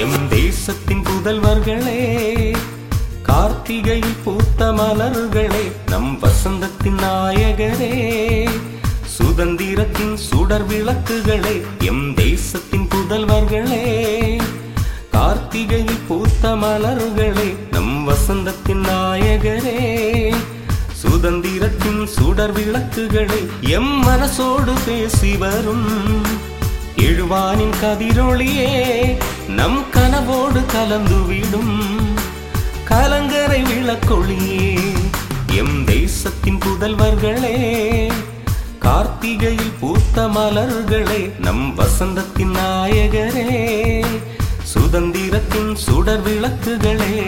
M தேசத்தின் புதல்வர்களே கார்த்திகையில் பூத்த மலர்களே நம் வசந்தத்தின் நாயகரே சுதந்திரத்தின் சுடர் விளக்குகளே எம் தேசத்தின் புதல்வர்களே கார்த்திகையில் பூத்த மலர்களே நம் வசந்தத்தின் நாயகரே சுதந்திரத்தின் சுடர் விளக்குகளை எம் மனசோடு பேசி வரும். எழுவானின் கதிரொளியே நம் கனவோடு கலந்துவிடும் கலங்கரை விளக்கொளியே. எம் தேசத்தின் புதல்வர்களே கார்த்திகையில் பூத்த மலர்களே நம் வசந்தத்தின் நாயகரே சுதந்திரத்தின் சுடர் விளக்குகளே.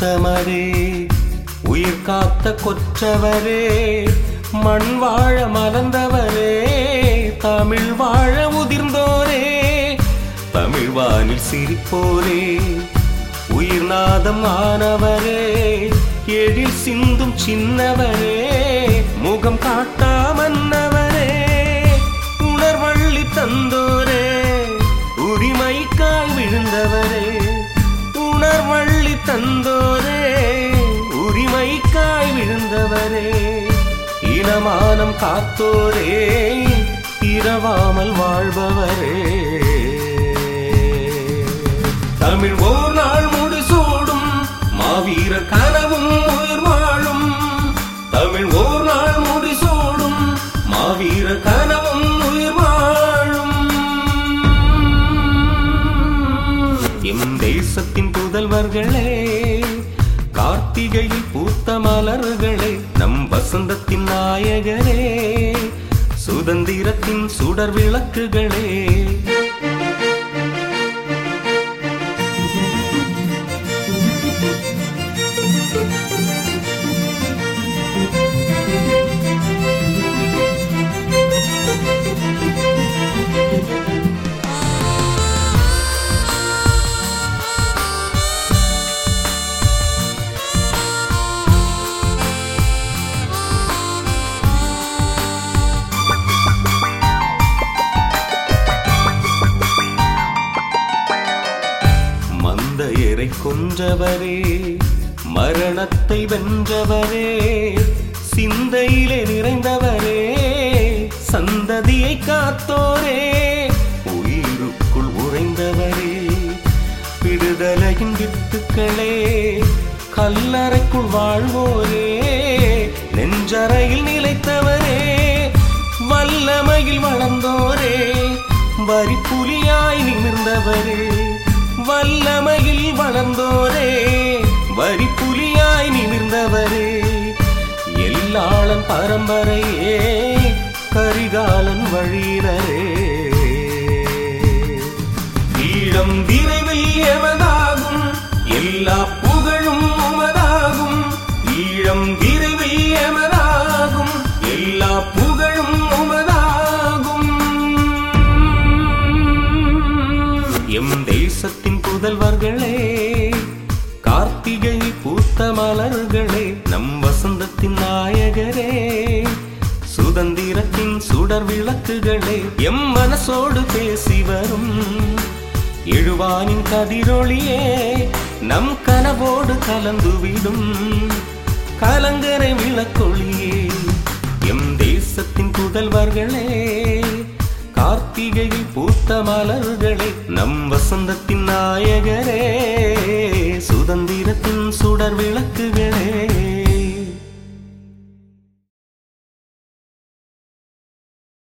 உத்தமரே உயிர் காத்த கொற்றவரே மண் வாழ மறந்தவரே தமிழ் வாழ உதிர்ந்தோரே தமிழ் வானில் சிரிப்போரே உயிர் நாதம் ஆனவரே எழில் சிந்தும் சின்னவரே முகம் காட்டா மன்னவரே உணர்வள்ளி தந்தோரே உரிமைக்காய் விழுந்தவரே உணர்வள்ளி தந்தோரே. காத்தோரே இரவாமல் வாழ்பவரே. தமிழ் ஓர் நாள் முடிசூடும் மாவீர கனவும் உயிர் வாழும். தமிழ் ஓர் நாள் முடிசூடும் மாவீர கனவும் உயிர் வாழும். எம் தேசத்தின் புதல்வர்களே கார்த்திகையில் பூத்த மலர்களே நம் வசந்தத்தின் நாயகரே. சுதந்திரத்தின் சுடர் விளக்குகளே. கொன்றவரே மரணத்தை வென்றவரே சிந்தையிலே நிறைந்தவரே சந்ததியை காத்தோரே உயிருக்குள் உறைந்தவரே விடுதலையின் வித்துக்களே கல்லறைக்குள் வாழ்வோரே நெஞ்சறையில் நிலைத்தவரே வல்லமையில் வளர்ந்தோரே வரிப்புலியாய் நிமிர்ந்தவரே. வல்லமையில் வளர்ந்தோரே வரி புலியாய் நிமிர்ந்தவரே. எல்லாளன் பரம்பரையே கரிகாலன் வழியினரே. மலர்களே கார்த்திகை பூத்த மலர்களே நம் வசந்தத்தின் நாயகரே. சுதந்திரத்தின் சுடர் விளக்குகளே எம் மனசோடு பேசி வரும். எழுவானின் கதிரொளியே நம் கனவோடு கலந்துவிடும் கலங்கரை விளக்கொளியே எம் தேசத்தின் புதல்வர்களே கார்த்திகை பூத்த மலர்களே நம் வசந்தத்தின் நாயகரே.